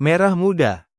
Merah muda.